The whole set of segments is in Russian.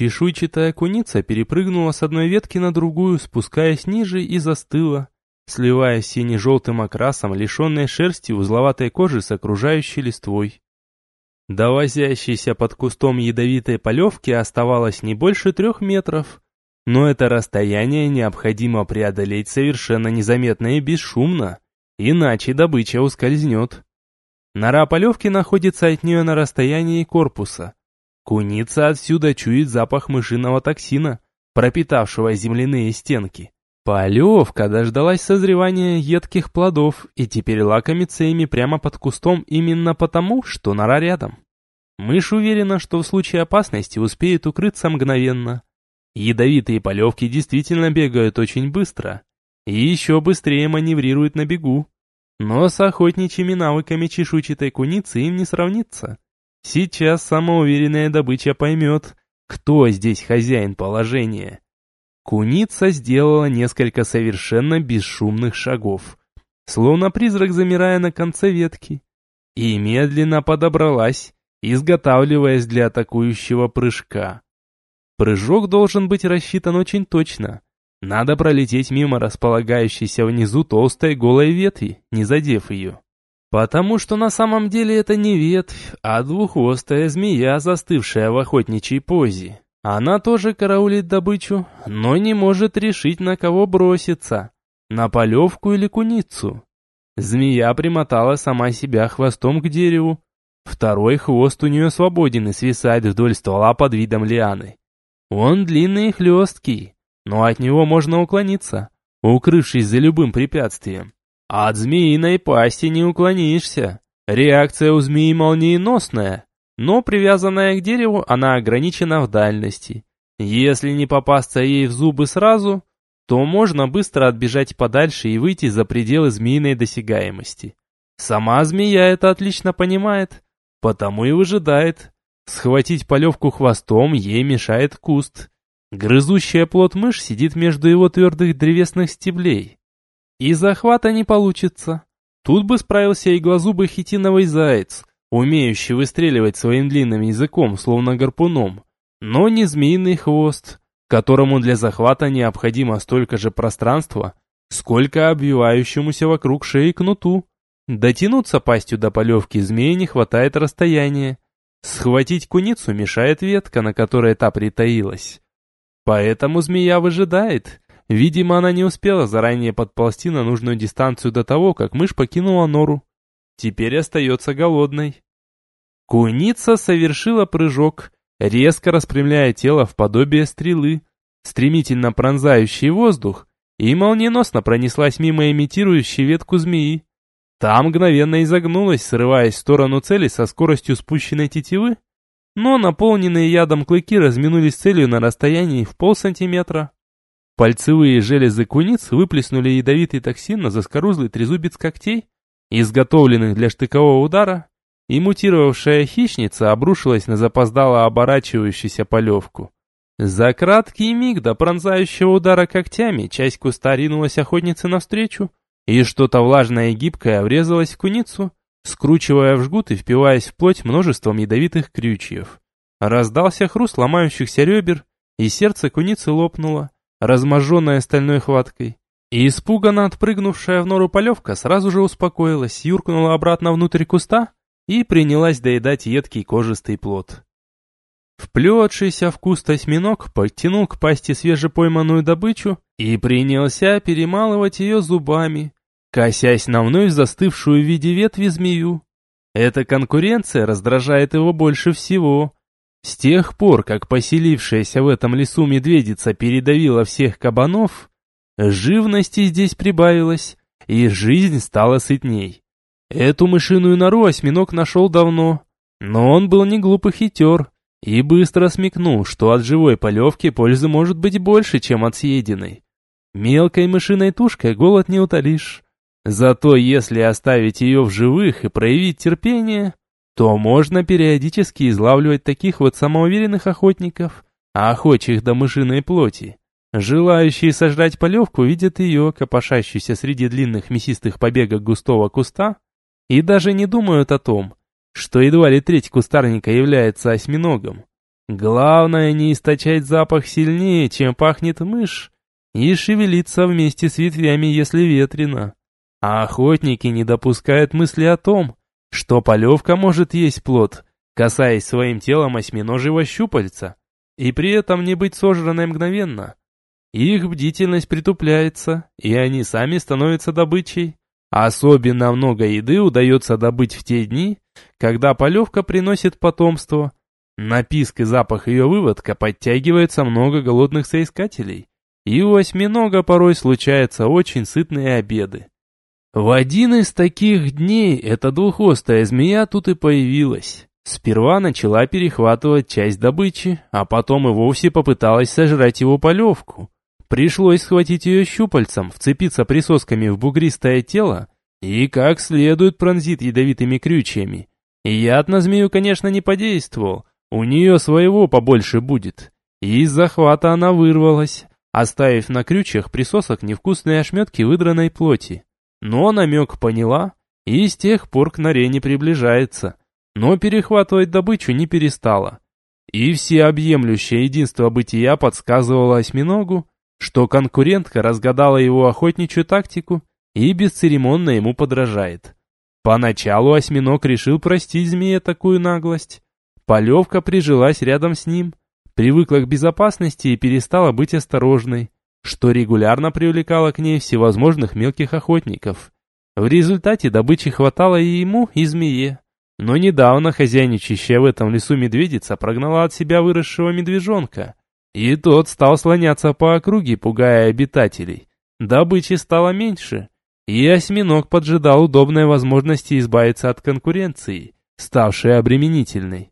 Чешуйчатая куница перепрыгнула с одной ветки на другую, спускаясь ниже и застыла, сливаясь сине-желтым окрасом, лишенной шерсти узловатой кожи с окружающей листвой. До возящейся под кустом ядовитой полевки оставалось не больше трех метров, но это расстояние необходимо преодолеть совершенно незаметно и бесшумно, иначе добыча ускользнет. Нора полевки находится от нее на расстоянии корпуса. Куница отсюда чует запах мышиного токсина, пропитавшего земляные стенки. Полевка дождалась созревания едких плодов и теперь лакомится ими прямо под кустом именно потому, что нора рядом. Мышь уверена, что в случае опасности успеет укрыться мгновенно. Ядовитые полевки действительно бегают очень быстро и еще быстрее маневрируют на бегу. Но с охотничьими навыками чешуйчатой куницы им не сравнится. Сейчас самоуверенная добыча поймет, кто здесь хозяин положения. Куница сделала несколько совершенно бесшумных шагов, словно призрак замирая на конце ветки, и медленно подобралась, изготавливаясь для атакующего прыжка. Прыжок должен быть рассчитан очень точно. Надо пролететь мимо располагающейся внизу толстой голой ветви, не задев ее. Потому что на самом деле это не ветвь, а двуххвостая змея, застывшая в охотничьей позе. Она тоже караулит добычу, но не может решить, на кого броситься. На полевку или куницу. Змея примотала сама себя хвостом к дереву. Второй хвост у нее свободен и свисает вдоль ствола под видом лианы. Он длинный и хлесткий, но от него можно уклониться, укрывшись за любым препятствием. А от змеиной пасти не уклонишься. Реакция у змеи молниеносная, но привязанная к дереву, она ограничена в дальности. Если не попасться ей в зубы сразу, то можно быстро отбежать подальше и выйти за пределы змеиной досягаемости. Сама змея это отлично понимает, потому и выжидает. Схватить полевку хвостом ей мешает куст. Грызущая плод мышь сидит между его твердых древесных стеблей. И захвата не получится. Тут бы справился и глазубый хитиновый заяц, умеющий выстреливать своим длинным языком, словно гарпуном, но не змеиный хвост, которому для захвата необходимо столько же пространства, сколько обвивающемуся вокруг шеи кнуту. Дотянуться пастью до полевки змеи не хватает расстояния. Схватить куницу мешает ветка, на которой та притаилась. Поэтому змея выжидает. Видимо, она не успела заранее подползти на нужную дистанцию до того, как мышь покинула нору. Теперь остается голодной. Куница совершила прыжок, резко распрямляя тело в подобие стрелы, стремительно пронзающий воздух, и молниеносно пронеслась мимо имитирующей ветку змеи. Та мгновенно изогнулась, срываясь в сторону цели со скоростью спущенной тетивы, но наполненные ядом клыки разминулись целью на расстоянии в полсантиметра. Пальцевые железы куниц выплеснули ядовитый токсин на заскорузлый трезубец когтей, изготовленных для штыкового удара, и мутировавшая хищница обрушилась на запоздало оборачивающуюся полевку. За краткий миг до пронзающего удара когтями часть куста ринулась охотнице навстречу, и что-то влажное и гибкое врезалось в куницу, скручивая в жгут и впиваясь в плоть множеством ядовитых крючьев. Раздался хруст ломающихся ребер, и сердце куницы лопнуло, разможженное стальной хваткой. И испуганно отпрыгнувшая в нору полевка сразу же успокоилась, юркнула обратно внутрь куста и принялась доедать едкий кожистый плод. Вплетшийся в куст осьминог подтянул к пасти свежепойманную добычу и принялся перемалывать ее зубами, косясь на вновь застывшую в виде ветви змею. Эта конкуренция раздражает его больше всего. С тех пор, как поселившаяся в этом лесу медведица передавила всех кабанов, Живности здесь прибавилось, и жизнь стала сытней. Эту мышиную нору осьминог нашел давно, но он был не глуп и хитер, и быстро смекнул, что от живой полевки пользы может быть больше, чем от съеденной. Мелкой мышиной тушкой голод не утолишь. Зато если оставить ее в живых и проявить терпение, то можно периодически излавливать таких вот самоуверенных охотников, охочих до мышиной плоти. Желающие сожрать полевку видят ее, копошащуюся среди длинных мясистых побегов густого куста, и даже не думают о том, что едва ли треть кустарника является осьминогом. Главное не источать запах сильнее, чем пахнет мышь, и шевелиться вместе с ветвями, если ветрено. А охотники не допускают мысли о том, что полевка может есть плод, касаясь своим телом осьминожьего щупальца, и при этом не быть сожранной мгновенно. Их бдительность притупляется, и они сами становятся добычей. Особенно много еды удается добыть в те дни, когда полевка приносит потомство. На писк и запах ее выводка подтягивается много голодных соискателей, и у осьминога порой случаются очень сытные обеды. В один из таких дней эта двуххвостая змея тут и появилась. Сперва начала перехватывать часть добычи, а потом и вовсе попыталась сожрать его полевку. Пришлось схватить ее щупальцем, вцепиться присосками в бугристое тело и как следует пронзит ядовитыми крючьями. Яд на змею, конечно, не подействовал, у нее своего побольше будет. Из захвата она вырвалась, оставив на крючьях присосок невкусные ошметки выдранной плоти. Но намек поняла и с тех пор к норе не приближается, но перехватывать добычу не перестала. И всеобъемлющее единство бытия подсказывало осьминогу, что конкурентка разгадала его охотничью тактику и бесцеремонно ему подражает. Поначалу осьминог решил простить змея такую наглость. Полевка прижилась рядом с ним, привыкла к безопасности и перестала быть осторожной что регулярно привлекало к ней всевозможных мелких охотников. В результате добычи хватало и ему, и змее. Но недавно хозяйничащая в этом лесу медведица прогнала от себя выросшего медвежонка, и тот стал слоняться по округе, пугая обитателей. Добычи стало меньше, и осьминог поджидал удобной возможности избавиться от конкуренции, ставшей обременительной.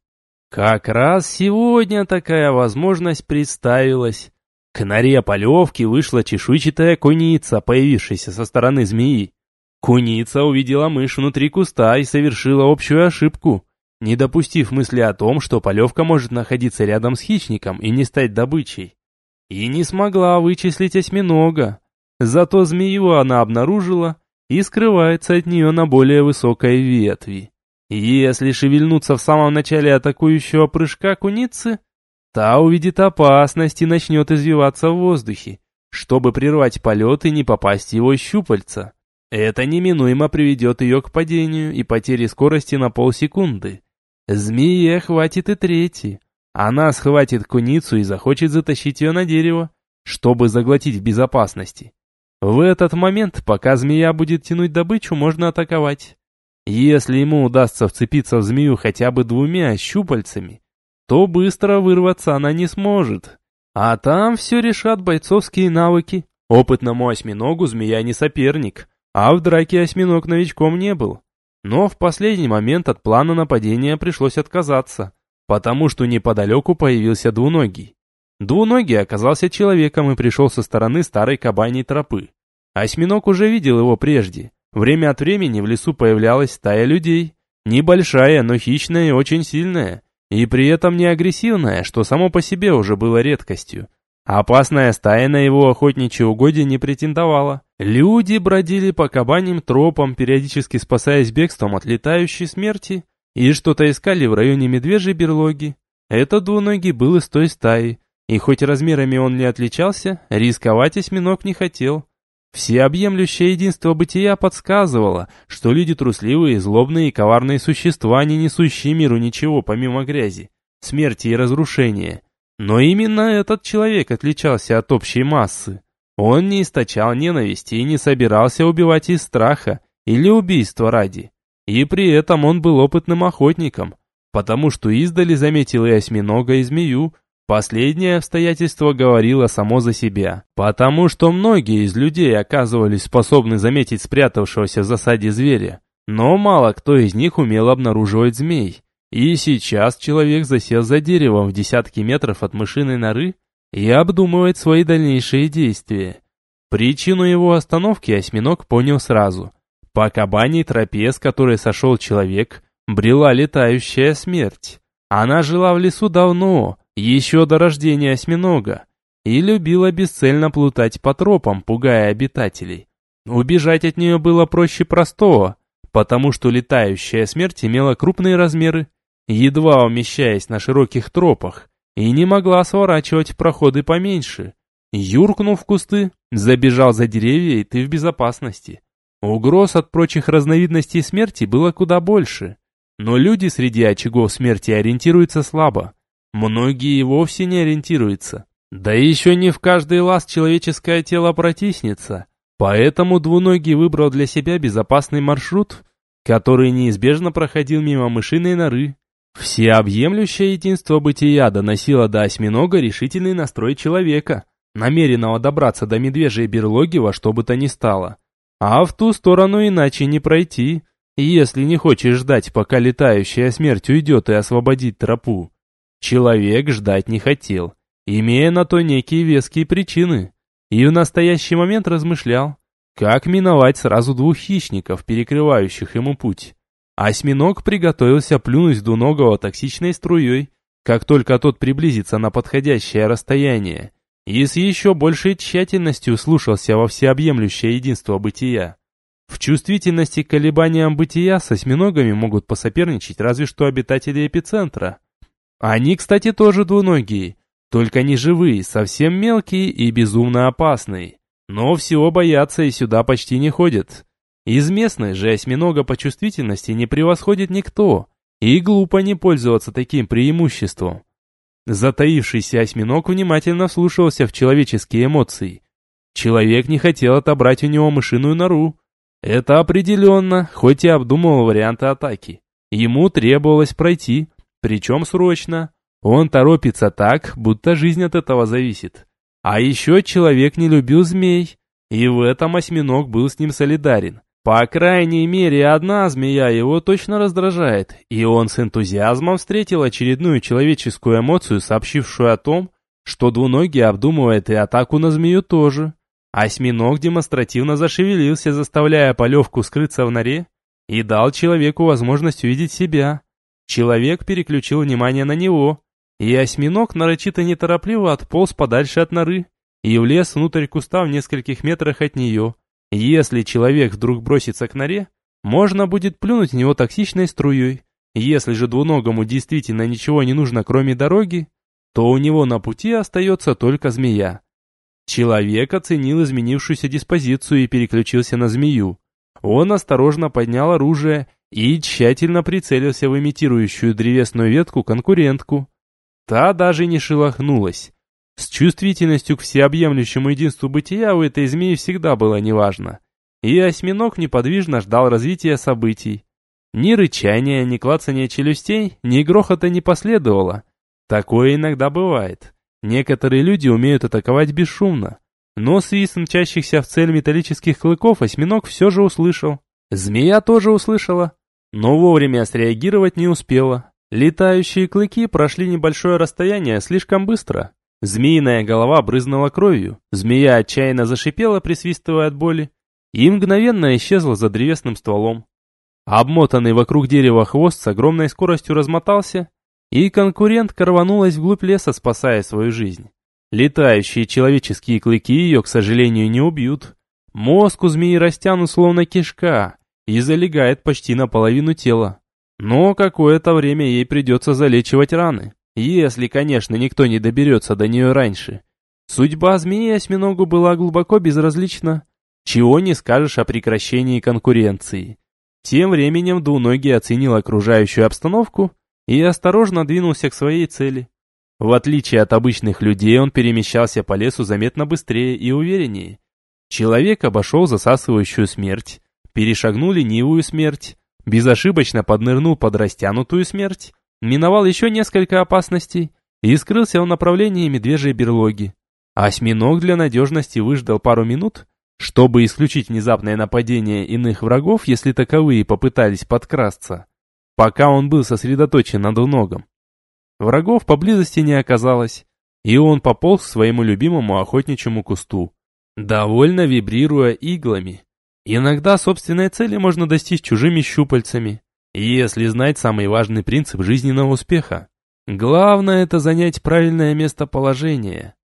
Как раз сегодня такая возможность представилась. К норе полевки вышла чешуйчатая куница, появившаяся со стороны змеи. Куница увидела мышь внутри куста и совершила общую ошибку, не допустив мысли о том, что полевка может находиться рядом с хищником и не стать добычей. И не смогла вычислить осьминога. Зато змею она обнаружила и скрывается от нее на более высокой ветви. Если шевельнуться в самом начале атакующего прыжка куницы, Та увидит опасность и начнет извиваться в воздухе, чтобы прервать полет и не попасть его щупальца. Это неминуемо приведет ее к падению и потере скорости на полсекунды. Змее хватит и третий. Она схватит куницу и захочет затащить ее на дерево, чтобы заглотить в безопасности. В этот момент, пока змея будет тянуть добычу, можно атаковать. Если ему удастся вцепиться в змею хотя бы двумя щупальцами, то быстро вырваться она не сможет. А там все решат бойцовские навыки. Опытному осьминогу змея не соперник, а в драке осьминог новичком не был. Но в последний момент от плана нападения пришлось отказаться, потому что неподалеку появился двуногий. Двуногий оказался человеком и пришел со стороны старой кабаней тропы. Осьминог уже видел его прежде. Время от времени в лесу появлялась стая людей. Небольшая, но хищная и очень сильная. И при этом не агрессивная, что само по себе уже было редкостью. Опасная стая на его охотничьи угодья не претендовала. Люди бродили по кабаним тропам, периодически спасаясь бегством от летающей смерти, и что-то искали в районе медвежьей берлоги. Этот двуногий был из той стаи, и хоть размерами он не отличался, рисковать осьминог не хотел. Всеобъемлющее единство бытия подсказывало, что люди трусливые, злобные и коварные существа, не несущие миру ничего помимо грязи, смерти и разрушения. Но именно этот человек отличался от общей массы. Он не источал ненависти и не собирался убивать из страха или убийства ради. И при этом он был опытным охотником, потому что издали заметил и осьминога, и змею, Последнее обстоятельство говорило само за себя, потому что многие из людей оказывались способны заметить спрятавшегося в засаде зверя, но мало кто из них умел обнаруживать змей. И сейчас человек засел за деревом в десятки метров от мышиной норы и обдумывает свои дальнейшие действия. Причину его остановки осьминог понял сразу. По кабаней тропе, с которой сошел человек, брела летающая смерть. Она жила в лесу давно, еще до рождения осьминога, и любила бесцельно плутать по тропам, пугая обитателей. Убежать от нее было проще простого, потому что летающая смерть имела крупные размеры, едва умещаясь на широких тропах, и не могла сворачивать в проходы поменьше. Юркнув в кусты, забежал за деревья, и ты в безопасности. Угроз от прочих разновидностей смерти было куда больше. Но люди среди очагов смерти ориентируются слабо. Многие и вовсе не ориентируются. Да еще не в каждый лаз человеческое тело протиснется. Поэтому двуногий выбрал для себя безопасный маршрут, который неизбежно проходил мимо мышиной норы. Всеобъемлющее единство бытия доносило до осьминога решительный настрой человека, намеренного добраться до медвежьей берлоги во что бы то ни стало. А в ту сторону иначе не пройти, если не хочешь ждать, пока летающая смерть уйдет и освободит тропу. Человек ждать не хотел, имея на то некие веские причины, и в настоящий момент размышлял, как миновать сразу двух хищников, перекрывающих ему путь. Осьминог приготовился плюнуть двуногого токсичной струей, как только тот приблизится на подходящее расстояние, и с еще большей тщательностью слушался во всеобъемлющее единство бытия. В чувствительности к колебаниям бытия с осьминогами могут посоперничать разве что обитатели эпицентра. Они, кстати, тоже двуногие, только не живые, совсем мелкие и безумно опасные. Но всего боятся и сюда почти не ходят. Из местной же осьминога по чувствительности не превосходит никто, и глупо не пользоваться таким преимуществом. Затаившийся осьминог внимательно вслушивался в человеческие эмоции. Человек не хотел отобрать у него мышиную нору. Это определенно, хоть и обдумывал варианты атаки. Ему требовалось пройти, причем срочно. Он торопится так, будто жизнь от этого зависит. А еще человек не любил змей, и в этом осьминог был с ним солидарен. По крайней мере, одна змея его точно раздражает, и он с энтузиазмом встретил очередную человеческую эмоцию, сообщившую о том, что двуногий обдумывает и атаку на змею тоже. Осьминог демонстративно зашевелился, заставляя полевку скрыться в норе, и дал человеку возможность увидеть себя. Человек переключил внимание на него, и осьминог нарочито неторопливо отполз подальше от норы и влез внутрь куста в нескольких метрах от нее. Если человек вдруг бросится к норе, можно будет плюнуть в него токсичной струей. Если же двуногому действительно ничего не нужно, кроме дороги, то у него на пути остается только змея. Человек оценил изменившуюся диспозицию и переключился на змею. Он осторожно поднял оружие и тщательно прицелился в имитирующую древесную ветку конкурентку. Та даже не шелохнулась. С чувствительностью к всеобъемлющему единству бытия у этой змеи всегда было неважно. И осьминог неподвижно ждал развития событий. Ни рычания, ни клацания челюстей, ни грохота не последовало. Такое иногда бывает. Некоторые люди умеют атаковать бесшумно. Но свист мчащихся в цель металлических клыков осьминог все же услышал. Змея тоже услышала, но вовремя среагировать не успела. Летающие клыки прошли небольшое расстояние слишком быстро. Змеиная голова брызнула кровью, змея отчаянно зашипела, присвистывая от боли, и мгновенно исчезла за древесным стволом. Обмотанный вокруг дерева хвост с огромной скоростью размотался, и конкурент рванулась вглубь леса, спасая свою жизнь. Летающие человеческие клыки ее, к сожалению, не убьют. Мозг у змеи растянут словно кишка и залегает почти наполовину тела. Но какое-то время ей придется залечивать раны. Если, конечно, никто не доберется до нее раньше. Судьба змеи осьминогу была глубоко безразлична. Чего не скажешь о прекращении конкуренции. Тем временем двуногий оценил окружающую обстановку и осторожно двинулся к своей цели. В отличие от обычных людей, он перемещался по лесу заметно быстрее и увереннее. Человек обошел засасывающую смерть, перешагнул ленивую смерть, безошибочно поднырнул под растянутую смерть, миновал еще несколько опасностей и скрылся в направлении медвежьей берлоги. Осьминог для надежности выждал пару минут, чтобы исключить внезапное нападение иных врагов, если таковые попытались подкрасться, пока он был сосредоточен на двуногом. Врагов поблизости не оказалось, и он пополз к своему любимому охотничьему кусту, довольно вибрируя иглами. Иногда собственной цели можно достичь чужими щупальцами, если знать самый важный принцип жизненного успеха. Главное это занять правильное местоположение.